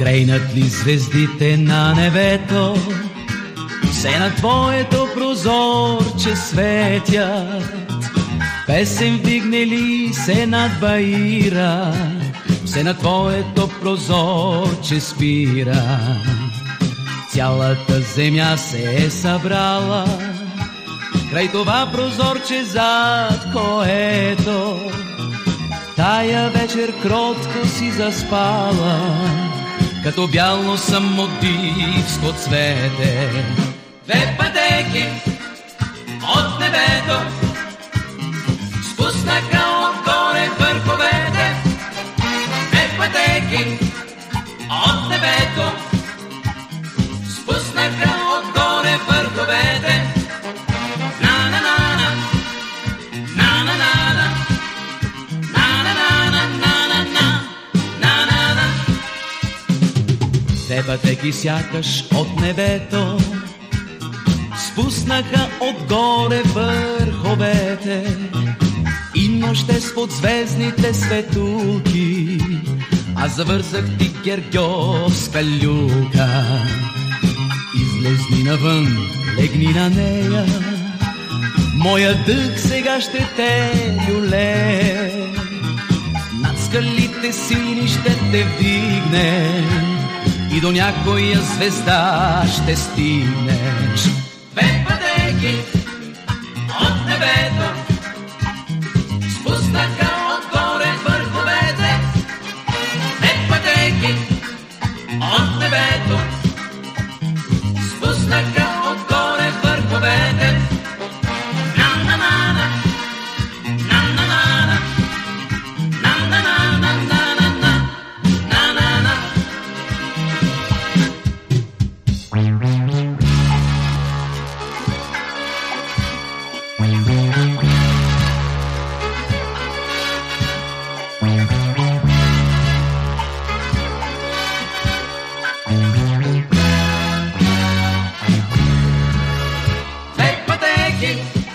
Зейнат ли звездите на небето, все на твоето прозорче светят. Песен вдигне ли се над баира, все на твоето прозорче спира. Цялата земя се е събрала, край това прозорче зад което тая вечер кротко си заспала, като бяло самодивско цвете. Две пътеки от небето спуснаха отгоре върховете. Две пътеки от небето спуснаха Две пътеки сякаш от небето. Спуснаха отгоре върховете. И нощте с подзвездните светулки, аз завързах ти гергьовска люка. Излезни навън, легни на нея, моя дъх сега ще те люле. Над скалите сини ще те вдигне и до някоя звезда ще стигнеш. Две пътеки от небето, спуснаха отгоре върховете. Две пътеки от небето, спуснаха magic.